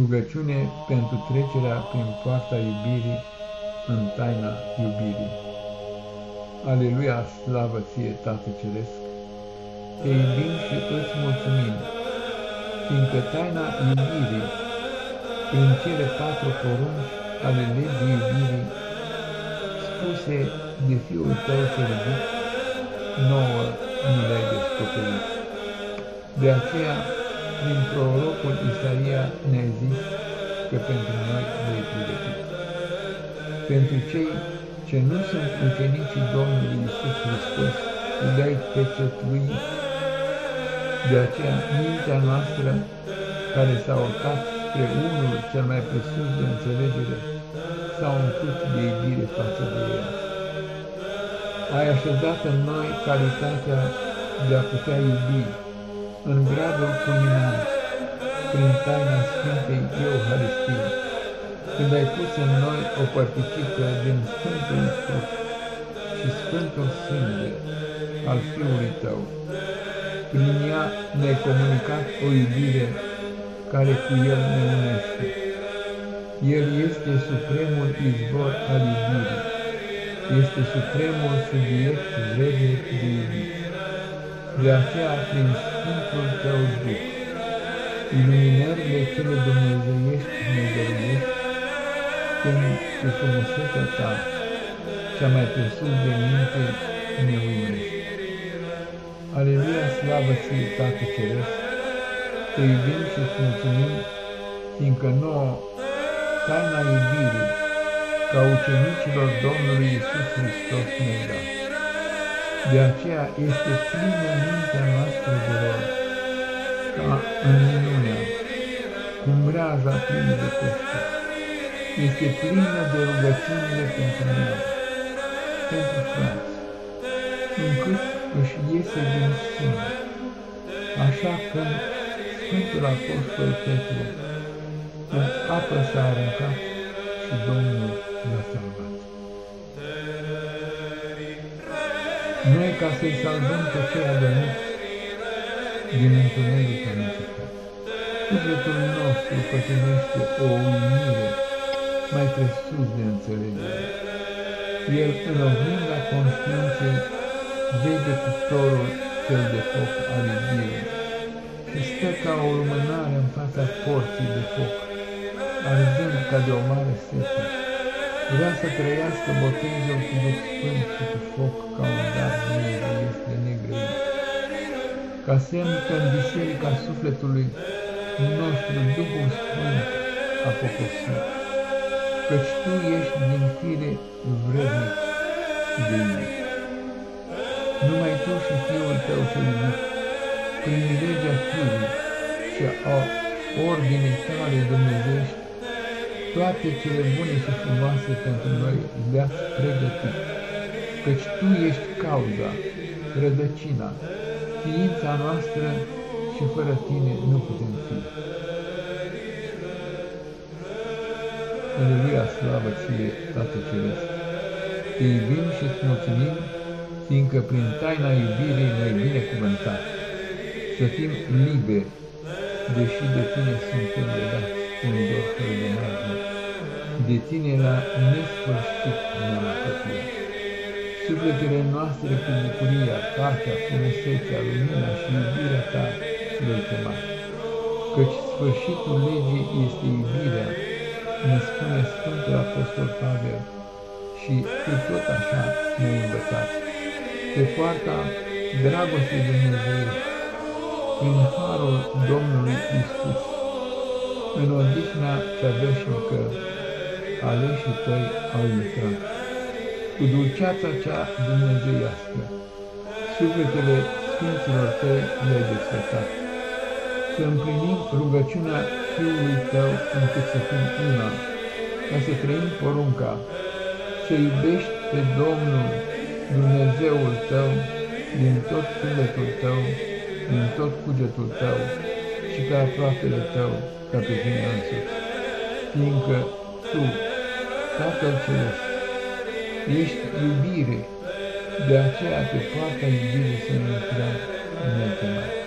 Rugăciune pentru trecerea prin poarta iubirii în taina iubirii. Aleluia, slavă ție, Tată Ceresc! Te iubim și îți mulțumim, fiindcă taina iubirii, prin cele patru porunci ale legii iubirii, spuse de Fiul tău cel iubit, nouă nu le-ai descoperit. De aceea, prin prorocul Isaia ne-a zis că pentru noi vei pregătit. Pentru cei ce nu sunt ucenicii Domnului Iisus Hristos, le-ai pecetluit. De aceea, mintea noastră, care s-a urcat spre unul cel mai presus de înțelegere, s-a umplut de iubire față de el. Ai așezat în noi calitatea de a putea iubi, în gradul culminant, prin taina Sfintei Euharistii, când ai pus în noi o părticică din Sfântul Trup și Sfântul Sânge al Fiului Tău. Prin ea ne-ai comunicat o iubire care cu El ne unește. El este supremul izvor al iubirii, este supremul subiect vrednic de iubire. De aceea, prin Sfântul Tău Duh, iluminările cele dumnezeiești ne dăruiești, când cu frumusețea Ta, cea mai presus de minte, ne uimești. Aleluia, slavă ție, Tată Ceresc, te iubim și îți mulțumim, fiindcă nouă, taina iubirii, ca ucenicilor Domnului Iisus Hristos ne-ai dat. De aceea este plină mintea noastră de rol, ca în minunea, cum breaza plină de pește. Este plină de rugăciunile pentru mine, pentru frați, încât își iese din sine, așa cum Sfântul Apostol Petru în apă s-a aruncat și Domnul l-a salvat. Noi, ca să-i salvăm pe cei adormiți din întuneric am început. Sufletul nostru pătimește o uimire mai presus de înțelegere. El, în oglinda conștiinței, vede cuptorul cel de foc al iubirii și stă ca o lumânare în fața porții de foc, arzând ca de o mare sete. Vrea să trăiască botezul cu Duh Sfânt și cu foc ca un dar dumnezeiesc de negrăit. Ca semn că în biserica sufletului nostru Duhul Sfânt a poposit, căci Tu ești din fire vrednic. De iubit. Numai Tu și Fiul Tău cel iubit, prin legea Fiului și a ordinei Tale dumnezești, toate cele bune și frumoase pentru noi le-ați pregătit, căci Tu ești cauza, rădăcina, ființa noastră și fără Tine nu putem fi. Aleluia, slavă Ție, Tată Ceresc! Te iubim și îți mulțumim, fiindcă prin taina iubirii ne-ai binecuvântat, să fim liberi, deși de Tine suntem legați în dor fără de margine, de Tine la nesfârșit ne-am apropia. Sufletele noastre cu bucuria, pacea, frumusețea, lumina și iubirea Ta le-ai chemat, căci sfârșitul legii este iubirea, ne spune Sfântul Apostol Pavel, și tu tot așa ne-ai învățat, pe poarta dragostei Dumnezeiești, prin harul Domnului Isus, în odihna cea veșnică, aleșii tăi au intrat, cu dulceața cea dumnezeiască, sufletele Sfinților tăi le-ai desfătat. Să împlinim rugăciunea Fiului tău încât să fim una, ca să trăim porunca, să iubești pe Domnul Dumnezeul tău din tot sufletul tău, din tot cugetul tău și ca aproapele tău, ca pe tine însuți, fiindcă tu, Tatăl Ceresc, ești iubire, de aceea pe poarta iubirii să ne intrăm în